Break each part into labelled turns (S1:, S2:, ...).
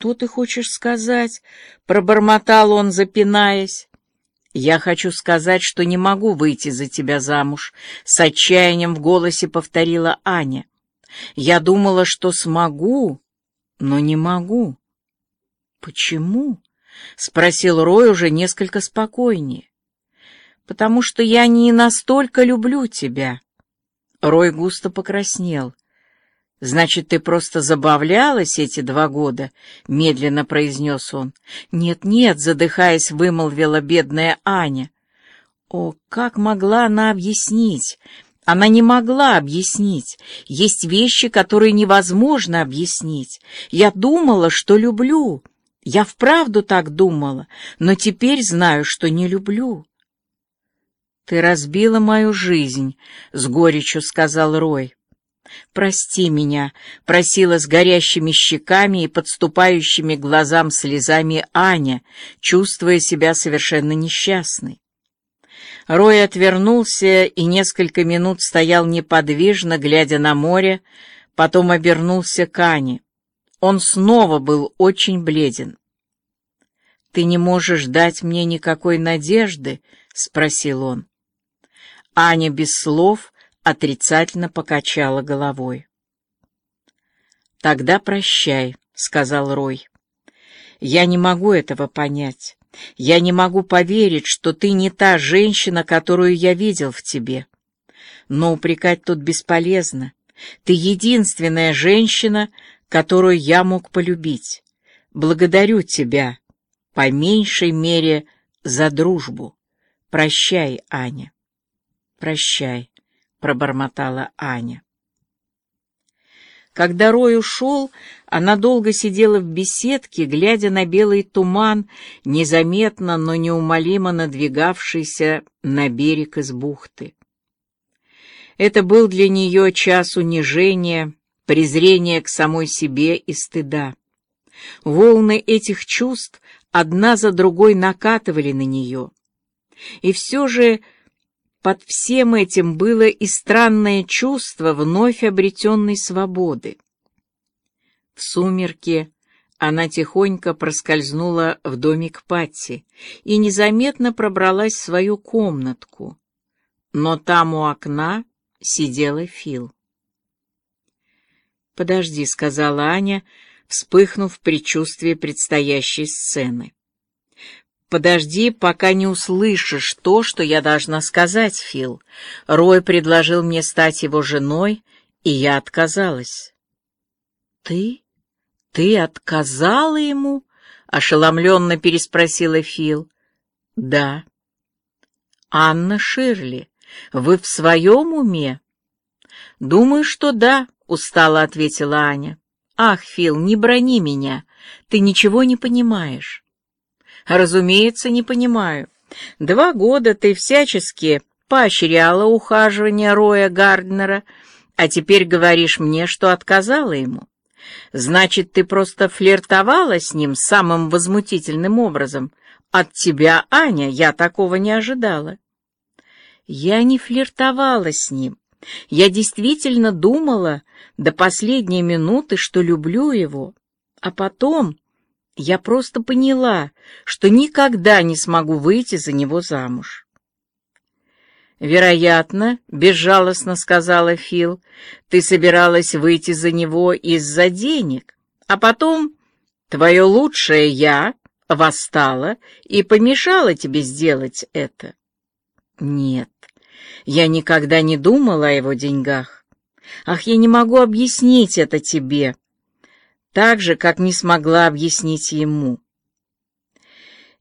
S1: «Что ты хочешь сказать?» — пробормотал он, запинаясь. «Я хочу сказать, что не могу выйти за тебя замуж», — с отчаянием в голосе повторила Аня. «Я думала, что смогу, но не могу». «Почему?» — спросил Рой уже несколько спокойнее. «Потому что я не настолько люблю тебя». Рой густо покраснел. «Значит, ты просто забавлялась эти два года?» — медленно произнес он. «Нет-нет», — задыхаясь, вымолвила бедная Аня. О, как могла она объяснить? Она не могла объяснить. Есть вещи, которые невозможно объяснить. Я думала, что люблю. Я вправду так думала, но теперь знаю, что не люблю. «Ты разбила мою жизнь», — с горечью сказал Рой. «Прости меня», — просила с горящими щеками и подступающими глазам слезами Аня, чувствуя себя совершенно несчастной. Рой отвернулся и несколько минут стоял неподвижно, глядя на море, потом обернулся к Ане. Он снова был очень бледен. «Ты не можешь дать мне никакой надежды?» — спросил он. Аня без слов отрицательно покачала головой. «Тогда прощай», — сказал Рой. «Я не могу этого понять. Я не могу поверить, что ты не та женщина, которую я видел в тебе. Но упрекать тут бесполезно. Ты единственная женщина, которую я мог полюбить. Благодарю тебя, по меньшей мере, за дружбу. Прощай, Аня. Прощай пробормотала Аня. Когда Рой ушел, она долго сидела в беседке, глядя на белый туман, незаметно, но неумолимо надвигавшийся на берег из бухты. Это был для нее час унижения, презрения к самой себе и стыда. Волны этих чувств одна за другой накатывали на нее. И все же под всем этим было и странное чувство вновь обретенной свободы. В сумерке она тихонько проскользнула в домик Патти и незаметно пробралась в свою комнатку. Но там у окна сидела Фил. «Подожди», — сказала Аня, вспыхнув в предчувствии предстоящей сцены. «Подожди, пока не услышишь то, что я должна сказать, Фил. Рой предложил мне стать его женой, и я отказалась». «Ты? Ты отказала ему?» — ошеломленно переспросила Фил. «Да». «Анна Ширли, вы в своем уме?» «Думаю, что да», — устало ответила Аня. «Ах, Фил, не брони меня, ты ничего не понимаешь». Разумеется, не понимаю. Два года ты всячески поощряла ухаживание Роя Гарднера, а теперь говоришь мне, что отказала ему. Значит, ты просто флиртовала с ним самым возмутительным образом. От тебя, Аня, я такого не ожидала. Я не флиртовала с ним. Я действительно думала до последней минуты, что люблю его. А потом я просто поняла, что никогда не смогу выйти за него замуж. «Вероятно, — безжалостно сказала Фил, — ты собиралась выйти за него из-за денег, а потом твое лучшее «я» восстало и помешало тебе сделать это». «Нет, я никогда не думала о его деньгах. Ах, я не могу объяснить это тебе так же, как не смогла объяснить ему.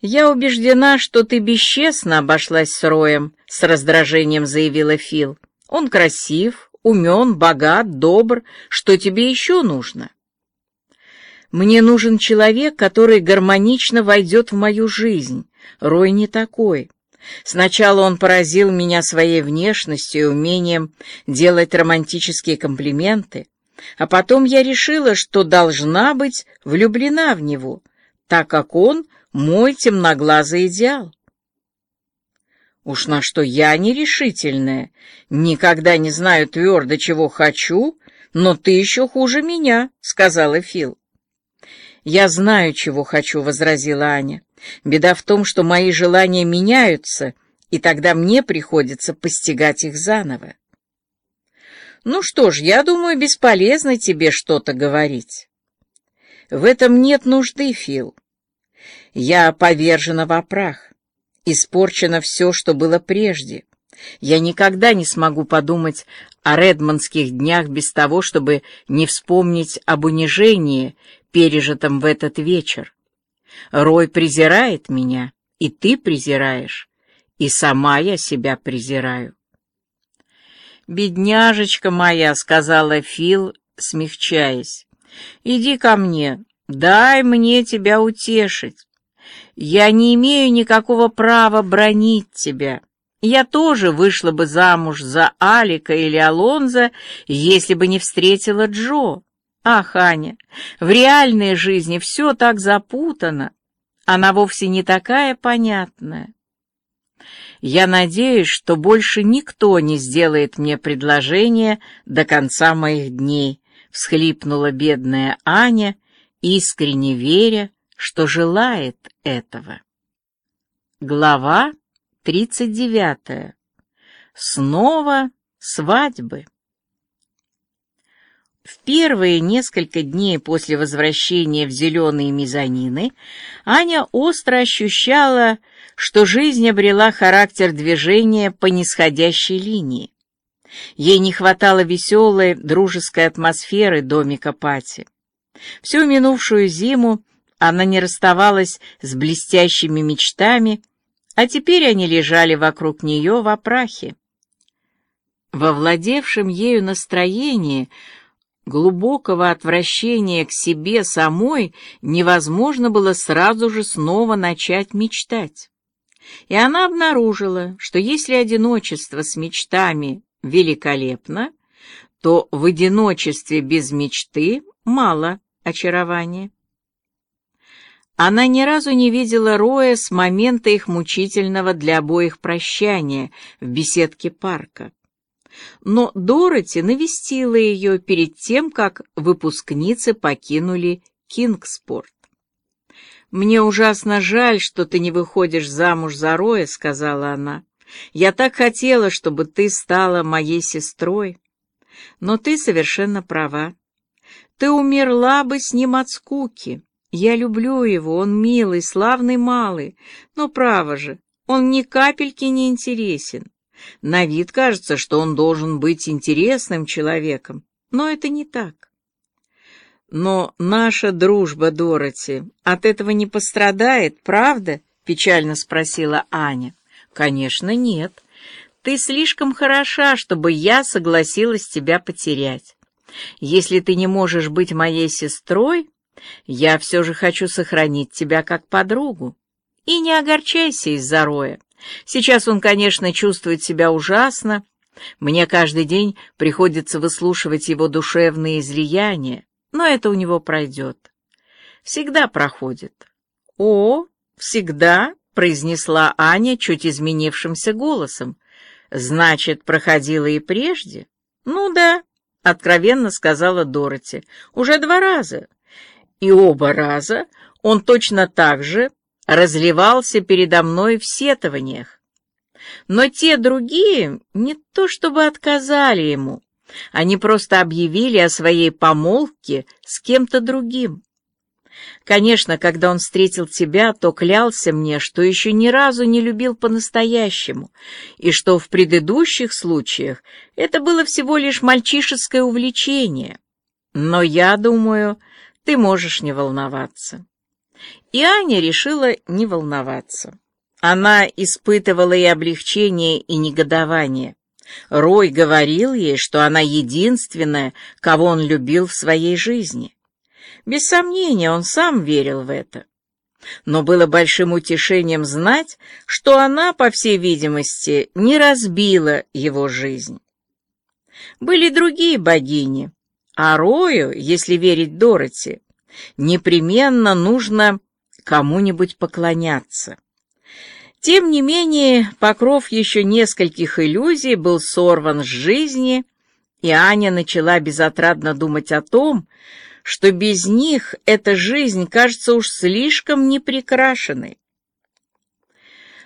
S1: «Я убеждена, что ты бесчестно обошлась с Роем», — с раздражением заявила Фил. «Он красив, умен, богат, добр. Что тебе еще нужно?» «Мне нужен человек, который гармонично войдет в мою жизнь. Рой не такой. Сначала он поразил меня своей внешностью и умением делать романтические комплименты, а потом я решила, что должна быть влюблена в него, так как он мой темноглазый идеал. Уж на что я нерешительная, никогда не знаю твердо, чего хочу, но ты еще хуже меня, — сказала Фил. «Я знаю, чего хочу», — возразила Аня. «Беда в том, что мои желания меняются, и тогда мне приходится постигать их заново». «Ну что ж, я думаю, бесполезно тебе что-то говорить». «В этом нет нужды, Фил. Я повержена во прах. Испорчено все, что было прежде. Я никогда не смогу подумать о редмонских днях без того, чтобы не вспомнить об унижении, пережитом в этот вечер. Рой презирает меня, и ты презираешь, и сама я себя презираю. «Бедняжечка моя», — сказала Фил, смягчаясь, — «иди ко мне, дай мне тебя утешить. Я не имею никакого права бронить тебя. Я тоже вышла бы замуж за Алика или Алонза, если бы не встретила Джо. Ах, Аня, в реальной жизни все так запутано. Она вовсе не такая понятная. Я надеюсь, что больше никто не сделает мне предложение до конца моих дней, всхлипнула бедная Аня, искренне веря, что желает этого. Глава тридцать девятая. Снова свадьбы. Первые несколько дней после возвращения в зеленые мезонины Аня остро ощущала, что жизнь обрела характер движения по нисходящей линии. Ей не хватало веселой, дружеской атмосферы домика Пати. Всю минувшую зиму она не расставалась с блестящими мечтами, а теперь они лежали вокруг нее в опрахе. Во владевшем ею настроении глубокого отвращения к себе самой невозможно было сразу же снова начать мечтать. И она обнаружила, что если одиночество с мечтами великолепно, то в одиночестве без мечты мало очарования. Она ни разу не видела Роя с момента их мучительного для обоих прощания в беседке парка. Но Дороти навестила ее перед тем, как выпускницы покинули Кингспорт. «Мне ужасно жаль, что ты не выходишь замуж за Роя», — сказала она. «Я так хотела, чтобы ты стала моей сестрой. Но ты совершенно права. Ты умерла бы с ним от скуки». Я люблю его, он милый, славный малый, но, право же, он ни капельки не интересен. На вид кажется, что он должен быть интересным человеком, но это не так. Но наша дружба, Дороти, от этого не пострадает, правда? Печально спросила Аня. Конечно, нет. Ты слишком хороша, чтобы я согласилась тебя потерять. Если ты не можешь быть моей сестрой, я все же хочу сохранить тебя как подругу. И не огорчайся из-за Роя. Сейчас он, конечно, чувствует себя ужасно. Мне каждый день приходится выслушивать его душевные излияния, но это у него пройдет. Всегда проходит. О, всегда, произнесла Аня чуть изменившимся голосом. Значит, проходила и прежде? Ну да, откровенно сказала Дороти. Уже два раза и оба раза он точно так же разливался передо мной в сетованиях. Но те другие не то чтобы отказали ему, они просто объявили о своей помолвке с кем-то другим. Конечно, когда он встретил тебя, то клялся мне, что еще ни разу не любил по-настоящему, и что в предыдущих случаях это было всего лишь мальчишеское увлечение. Но я думаю, ты можешь не волноваться. И Аня решила не волноваться. Она испытывала и облегчение, и негодование. Рой говорил ей, что она единственная, кого он любил в своей жизни. Без сомнения, он сам верил в это. Но было большим утешением знать, что она, по всей видимости, не разбила его жизнь. Были другие богини, а Рою, если верить Дороти, непременно нужно кому-нибудь поклоняться. Тем не менее, покров еще нескольких иллюзий был сорван с жизни, и Аня начала безотрадно думать о том, что без них эта жизнь кажется уж слишком неприкрашенной.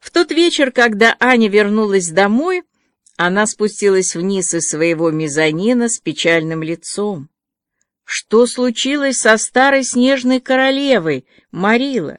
S1: В тот вечер, когда Аня вернулась домой, она спустилась вниз из своего мезонина с печальным лицом. Что случилось со старой снежной королевой, Марила?